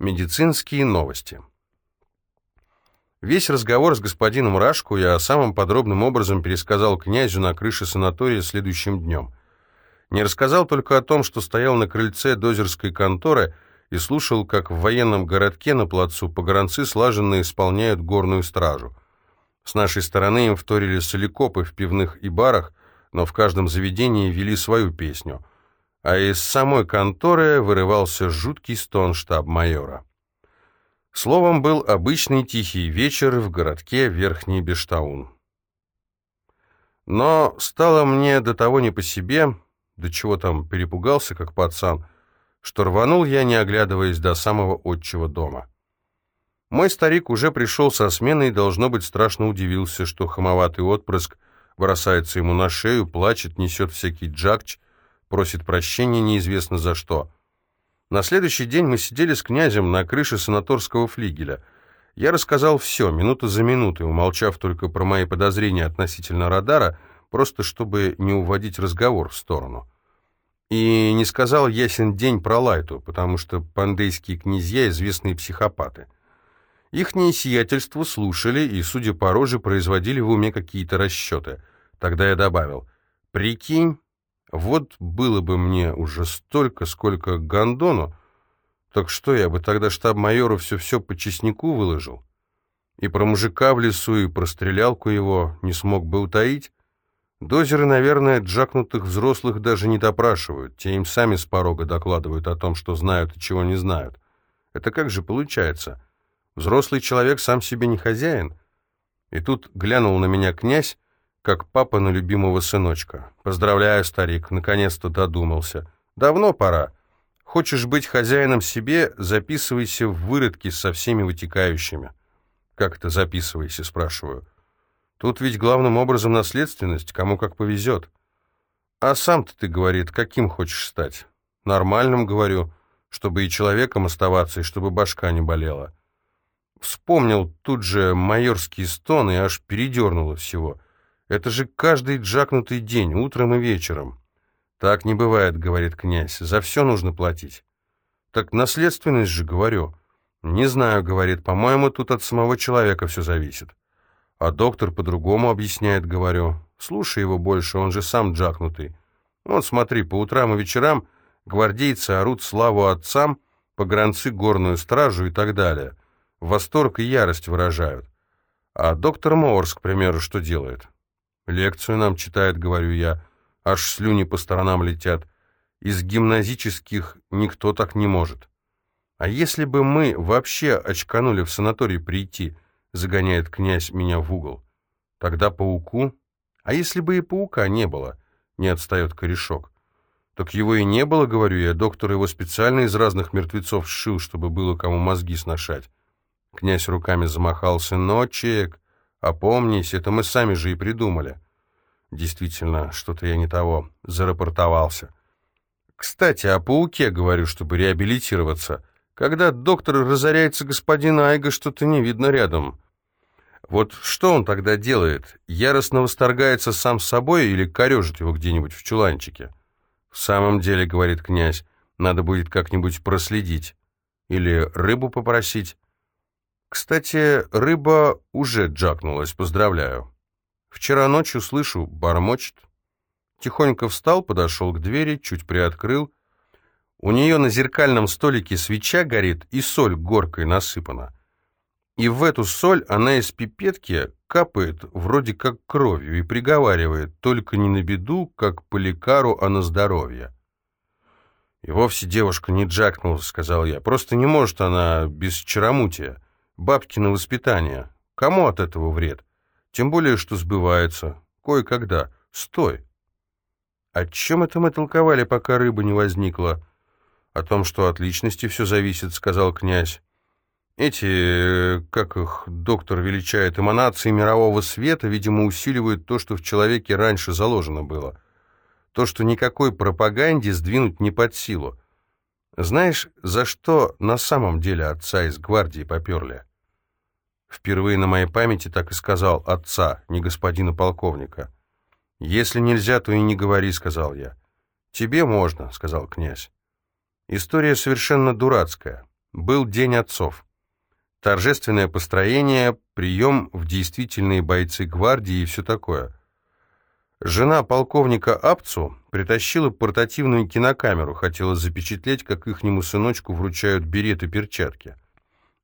Медицинские новости. Весь разговор с господином Рашку я самым подробным образом пересказал князю на крыше санатория следующим днем. Не рассказал только о том, что стоял на крыльце дозерской конторы и слушал, как в военном городке на плацу погранцы слаженно исполняют горную стражу. С нашей стороны им вторили соликопы в пивных и барах, но в каждом заведении вели свою песню — а из самой конторы вырывался жуткий стон штаб-майора. Словом, был обычный тихий вечер в городке Верхний Бештаун. Но стало мне до того не по себе, до чего там перепугался, как пацан, что рванул я, не оглядываясь до самого отчего дома. Мой старик уже пришел со смены и, должно быть, страшно удивился, что хамоватый отпрыск бросается ему на шею, плачет, несет всякий джакч, просит прощения неизвестно за что. На следующий день мы сидели с князем на крыше санаторского флигеля. Я рассказал все, минута за минутой, умолчав только про мои подозрения относительно радара, просто чтобы не уводить разговор в сторону. И не сказал ясен день про Лайту, потому что пандейские князья — известные психопаты. Ихнее сиятельство слушали и, судя по роже, производили в уме какие-то расчеты. Тогда я добавил, «Прикинь, вот было бы мне уже столько, сколько Гондону, так что я бы тогда штаб-майору все-все по честнику выложил? И про мужика в лесу, и про стрелялку его не смог бы утаить? Дозеры, наверное, джакнутых взрослых даже не допрашивают, те им сами с порога докладывают о том, что знают и чего не знают. Это как же получается? Взрослый человек сам себе не хозяин? И тут глянул на меня князь, как папа на любимого сыночка. Поздравляю, старик, наконец-то додумался. Давно пора. Хочешь быть хозяином себе, записывайся в выродки со всеми вытекающими. Как это записывайся, спрашиваю. Тут ведь главным образом наследственность, кому как повезет. А сам-то ты, говорит, каким хочешь стать? Нормальным, говорю, чтобы и человеком оставаться, и чтобы башка не болела. Вспомнил тут же майорский стон и аж передернуло всего — это же каждый джакнутый день, утром и вечером. Так не бывает, говорит князь, за все нужно платить. Так наследственность же, говорю. Не знаю, говорит, по-моему, тут от самого человека все зависит. А доктор по-другому объясняет, говорю. Слушай его больше, он же сам джакнутый. Вот смотри, по утрам и вечерам гвардейцы орут славу отцам, погранцы горную стражу и так далее. Восторг и ярость выражают. А доктор Моорс, к примеру, что делает? Лекцию нам читает, говорю я. Аж слюни по сторонам летят. Из гимназических никто так не может. А если бы мы вообще очканули в санаторий прийти, загоняет князь меня в угол, тогда пауку? А если бы и паука не было, не отстает корешок. Так его и не было, говорю я, доктор его специально из разных мертвецов сшил, чтобы было кому мозги сношать. Князь руками замахал, сыночек, «Опомнись, это мы сами же и придумали». Действительно, что-то я не того, зарапортовался. «Кстати, о пауке говорю, чтобы реабилитироваться. Когда доктор разоряется господин Айга, что-то не видно рядом». Вот что он тогда делает? Яростно восторгается сам собой или корежит его где-нибудь в чуланчике? В самом деле, говорит князь, надо будет как-нибудь проследить. Или рыбу попросить. Кстати, рыба уже джакнулась, поздравляю. Вчера ночью слышу, бормочет. Тихонько встал, подошел к двери, чуть приоткрыл. У нее на зеркальном столике свеча горит и соль горкой насыпана. И в эту соль она из пипетки капает вроде как кровью и приговаривает только не на беду, как по лекару, а на здоровье. «И вовсе девушка не джакнула», — сказал я. «Просто не может она без чаромутия. Бабкино воспитание. Кому от этого вред? Тем более, что сбывается. Кое-когда. Стой. О чем это мы толковали, пока рыба не возникла? О том, что от личности все зависит, сказал князь. Эти, как их доктор величает, эманации мирового света, видимо, усиливают то, что в человеке раньше заложено было. То, что никакой пропаганде сдвинуть не под силу. Знаешь, за что на самом деле отца из гвардии поперли? Впервые на моей памяти так и сказал отца, не господина полковника. «Если нельзя, то и не говори», — сказал я. «Тебе можно», — сказал князь. «История совершенно дурацкая. был День отцов. Торжественное построение, прием в действительные бойцы гвардии и все такое. Жена полковника Апцу притащила портативную кинокамеру, хотела запечатлеть, как ихнему сыночку вручают берет и перчатки.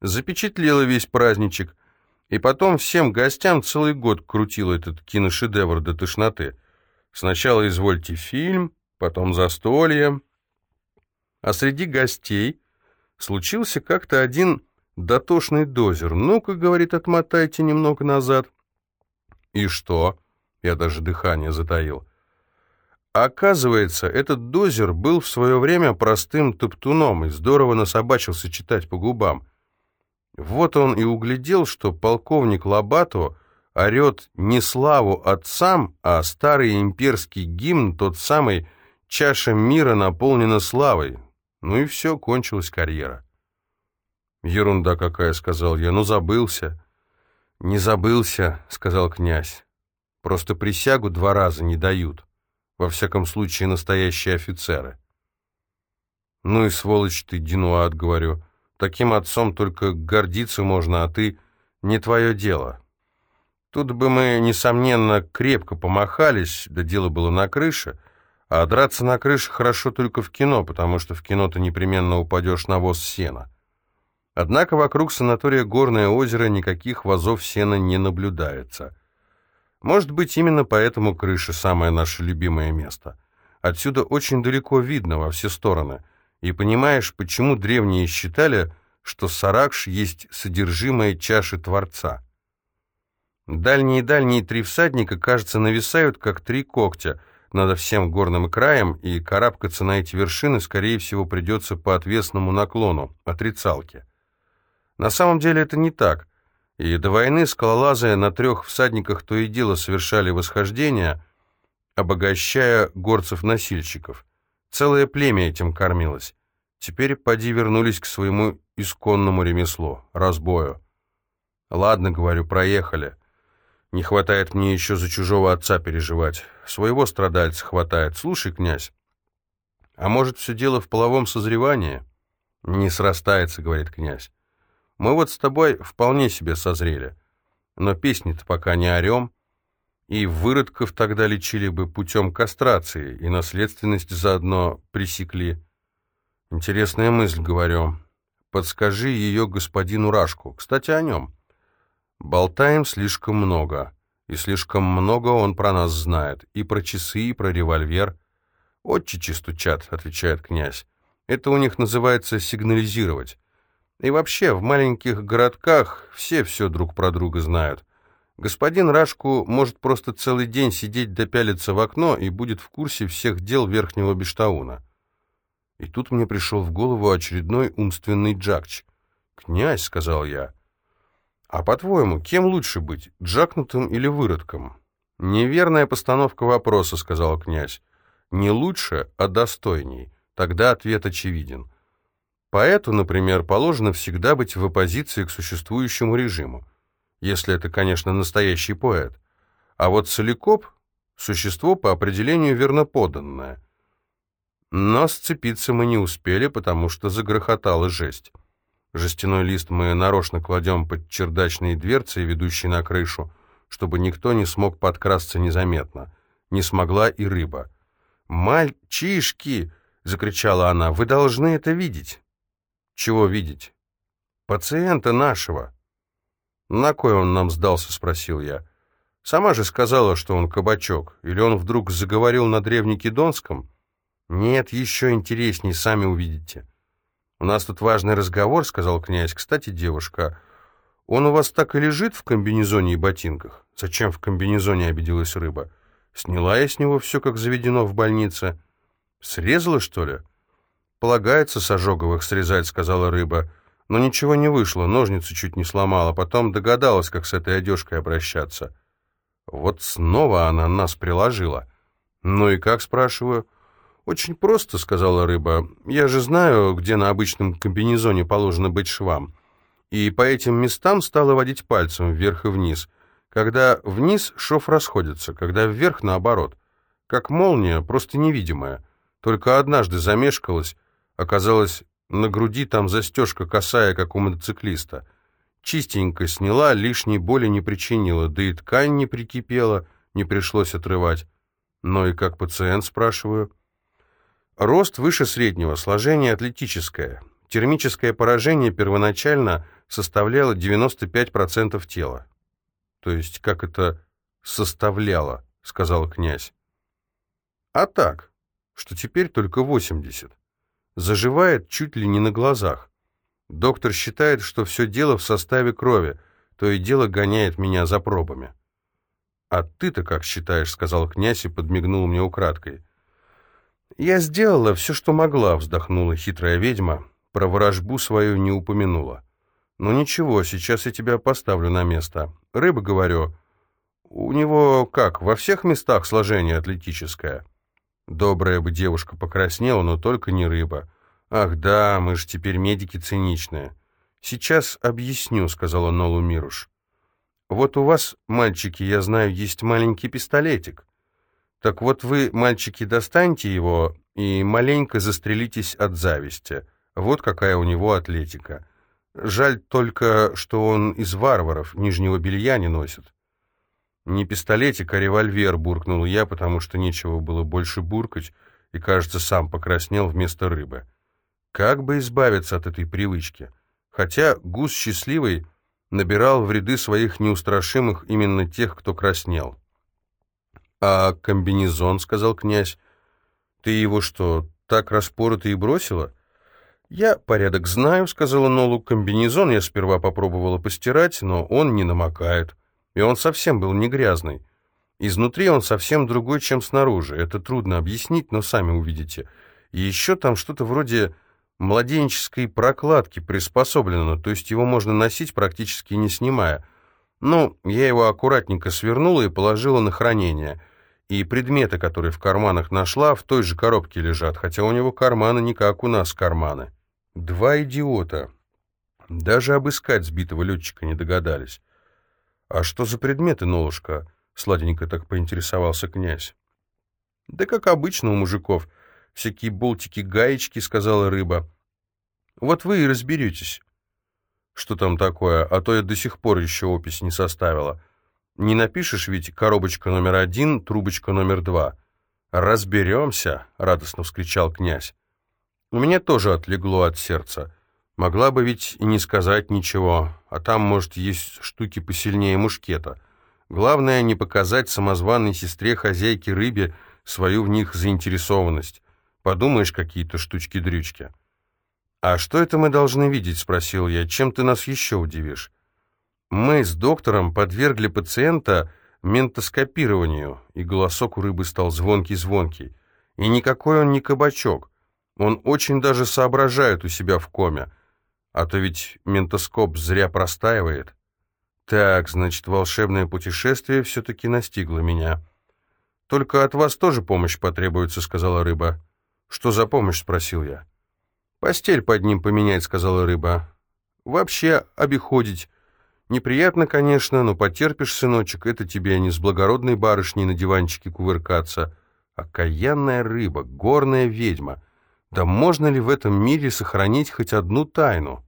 Запечатлела весь праздничек, и потом всем гостям целый год крутила этот киношедевр до тошноты. Сначала извольте фильм, потом застолье. А среди гостей случился как-то один дотошный дозер. «Ну-ка, — говорит, — отмотайте немного назад». «И что?» — я даже дыхание затаил. Оказывается, этот дозер был в свое время простым топтуном и здорово насобачился читать по губам. Вот он и углядел, что полковник Лобато орет не славу отцам, а старый имперский гимн, тот самый «Чаша мира наполнена славой». Ну и все, кончилась карьера. «Ерунда какая», — сказал я, — «ну забылся». «Не забылся», — сказал князь. «Просто присягу два раза не дают. Во всяком случае, настоящие офицеры». «Ну и сволочь ты, Динуат», — говорю. «Таким отцом только гордиться можно, а ты не твое дело». Тут бы мы, несомненно, крепко помахались, да дело было на крыше, а драться на крыше хорошо только в кино, потому что в кино ты непременно упадешь на воз сена. Однако вокруг санатория Горное озеро никаких вазов сена не наблюдается. Может быть, именно поэтому крыша самое наше любимое место. Отсюда очень далеко видно во все стороны. И понимаешь, почему древние считали, что Саракш есть содержимое чаши Творца. Дальние-дальние три всадника, кажется, нависают, как три когтя, над всем горным краем, и карабкаться на эти вершины, скорее всего, придется по отвесному наклону, отрицалке. На самом деле это не так. И до войны скалолазы на трех всадниках то и дело совершали восхождение, обогащая горцев-носильщиков. Целое племя этим кормилось. Теперь поди вернулись к своему исконному ремеслу, разбою. Ладно, говорю, проехали. Не хватает мне еще за чужого отца переживать. Своего страдальца хватает. Слушай, князь, а может, все дело в половом созревании? Не срастается, говорит князь. Мы вот с тобой вполне себе созрели. Но песни-то пока не орем. И выродков тогда лечили бы путем кастрации, и наследственность заодно пресекли. Интересная мысль, говорю. Подскажи ее господину Рашку. Кстати, о нем. Болтаем слишком много. И слишком много он про нас знает. И про часы, и про револьвер. «Отчичи стучат», — отвечает князь. «Это у них называется сигнализировать. И вообще, в маленьких городках все все друг про друга знают. Господин Рашку может просто целый день сидеть да пялиться в окно и будет в курсе всех дел Верхнего Бештауна. И тут мне пришел в голову очередной умственный джакч. «Князь», — сказал я, — «а по-твоему, кем лучше быть, джакнутым или выродком?» «Неверная постановка вопроса», — сказал князь. «Не лучше, а достойней. Тогда ответ очевиден. Поэту, например, положено всегда быть в оппозиции к существующему режиму, если это, конечно, настоящий поэт. А вот Соликоп — существо по определению верноподанное. Но сцепиться мы не успели, потому что загрохотала жесть. Жестяной лист мы нарочно кладем под чердачные дверцы, ведущие на крышу, чтобы никто не смог подкрасться незаметно. Не смогла и рыба. «Мальчишки!» — закричала она. «Вы должны это видеть!» Чего видеть? Пациента нашего. На кой он нам сдался, спросил я. Сама же сказала, что он кабачок. Или он вдруг заговорил на древнекидонском? Нет, еще интересней, сами увидите. У нас тут важный разговор, сказал князь. Кстати, девушка, он у вас так и лежит в комбинезоне и ботинках? Зачем в комбинезоне обиделась рыба? Сняла я с него все, как заведено в больнице. Срезала, что ли? «Полагается с ожоговых срезать», — сказала рыба. Но ничего не вышло, ножницы чуть не сломала, потом догадалась, как с этой одежкой обращаться. Вот снова она нас приложила. «Ну и как?» — спрашиваю. «Очень просто», — сказала рыба. «Я же знаю, где на обычном комбинезоне положено быть швам. И по этим местам стала водить пальцем вверх и вниз. Когда вниз шов расходится, когда вверх наоборот. Как молния, просто невидимая. Только однажды замешкалась, Оказалось, На груди там застежка косая, как у мотоциклиста. Чистенько сняла, лишней боли не причинила, да и ткань не прикипела, не пришлось отрывать. Но и как пациент, спрашиваю. Рост выше среднего, сложение атлетическое. Термическое поражение первоначально составляло 95% тела. То есть как это составляло, сказал князь. А так, что теперь только 80. Заживает чуть ли не на глазах. Доктор считает, что все дело в составе крови, то и дело гоняет меня за пробами. «А ты-то как считаешь?» — сказал князь и подмигнул мне украдкой. «Я сделала все, что могла», — вздохнула хитрая ведьма. Про ворожбу свою не упомянула. «Ну ничего, сейчас я тебя поставлю на место. Рыба, говорю, у него как, во всех местах сложение атлетическое?» Добрая бы девушка покраснела, но только не рыба. «Ах да, мы же теперь медики циничные». «Сейчас объясню», — сказала Нолу Мируш. «Вот у вас, мальчики, я знаю, есть маленький пистолетик. Так вот вы, мальчики, достаньте его и маленько застрелитесь от зависти. Вот какая у него атлетика. Жаль только, что он из варваров, нижнего белья не носит». «Не пистолетик, а револьвер», — буркнул я, потому что нечего было больше буркать, и, кажется, сам покраснел вместо рыбы. Как бы избавиться от этой привычки? Хотя гус счастливый набирал в ряды своих неустрашимых именно тех, кто краснел. «А комбинезон?» — сказал князь. «Ты его что, так распорото и бросила?» «Я порядок знаю», — сказала Нолу. «Комбинезон я сперва попробовала постирать, но он не намокает. И он совсем был не грязный. Изнутри он совсем другой, чем снаружи. Это трудно объяснить, но сами увидите. И еще там что-то вроде младенческой прокладки приспособлено, то есть его можно носить практически не снимая. Ну, я его аккуратненько свернула и положила на хранение. И предметы, которые в карманах нашла, в той же коробке лежат, хотя у него карманы не как у нас карманы. Два идиота. Даже обыскать сбитого летчика не догадались. «А что за предметы, Нолушка?» — сладенько так поинтересовался князь. «Да как обычно у мужиков», всякие болтики-гаечки», — сказала рыба. «Вот вы и разберетесь». «Что там такое? А то я до сих пор еще опись не составила. Не напишешь ведь коробочка номер один, трубочка номер два». «Разберемся», — радостно вскричал князь. «У меня тоже отлегло от сердца. Могла бы ведь и не сказать ничего, а там, может, есть штуки посильнее мушкета. Главное, не показать самозванной сестре хозяйки рыбе свою в них заинтересованность. Подумаешь, какие-то штучки-дрючки. «А что это мы должны видеть?» — спросил я. «Чем ты нас еще удивишь?» «Мы с доктором подвергли пациента ментоскопированию», и голосок у рыбы стал звонкий-звонкий. «И никакой он не кабачок. Он очень даже соображает у себя в коме. А то ведь ментоскоп зря простаивает». «Так, значит, волшебное путешествие все-таки настигло меня». «Только от вас тоже помощь потребуется», — сказала рыба. «Что за помощь?» — спросил я. «Постель под ним поменять», — сказала рыба. «Вообще обиходить. Неприятно, конечно, но потерпишь, сыночек, это тебе не с благородной барышней на диванчике кувыркаться. Окаянная рыба, горная ведьма. Да можно ли в этом мире сохранить хоть одну тайну?»